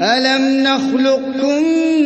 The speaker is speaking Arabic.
أَلَمْ نَخْلُقكُّم